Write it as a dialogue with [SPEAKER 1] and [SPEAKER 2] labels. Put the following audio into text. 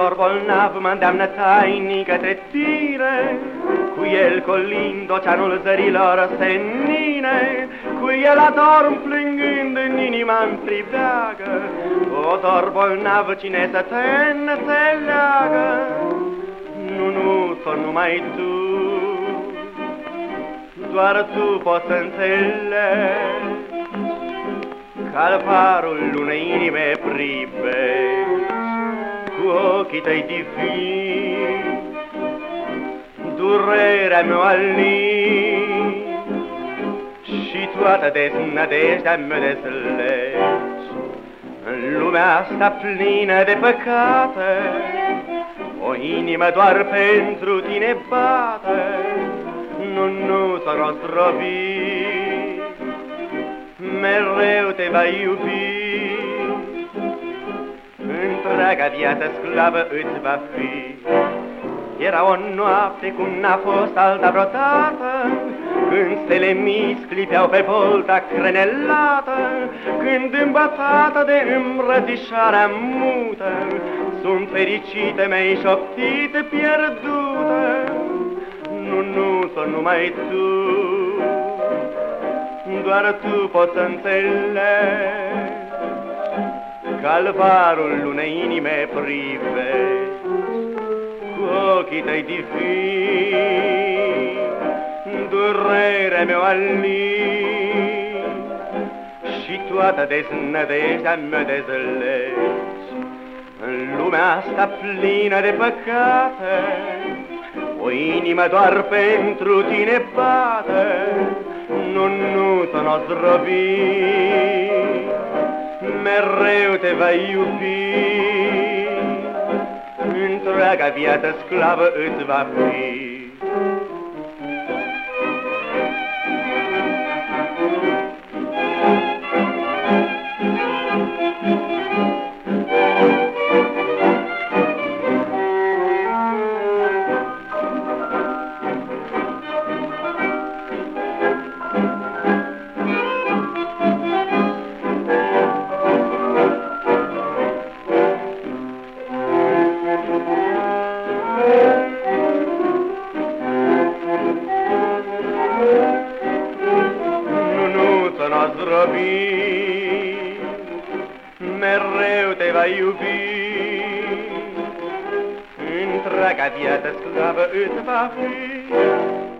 [SPEAKER 1] dor bolnav mă îndeamnă tainic către tine, Cu el colind oceanul zărilor senine, Cu el adorm plângând în inima în pribeagă, O dor bolnav cine să te înțeleagă, Nu, nu, să numai tu, doar tu poți să înțelegi, Calvarul unei inime pribești, cu ochii tăi divini, durerea mea alin și toată deznădejdea mea dezlegi. În lumea asta plină de păcate, o inimă doar pentru tine bate, nu, nu să o mereu te va iubi întreaga viață sclavă îți va fi. Era o noapte cum n-a fost alta vreodată, Când stele mici clipeau pe volta crenelată, Când îmbătată de îmbrățișarea mută, Sunt fericite mei șoptite pierdute, Nu, nu, să numai tu, Doar tu poți să înțelegi, calvarul unei inime privești. Cu ochii tăi divini, durerea mea alin și toată deznădejdea mea dezlegi. În lumea asta plină de păcate, o inimă doar pentru tine bate, nu, nu să n-o mereu te va iubi, întreaga viață sclavă îți va fi. Zdrobi, mereu te va iubi. Întreaga viață sclavă îți va fi,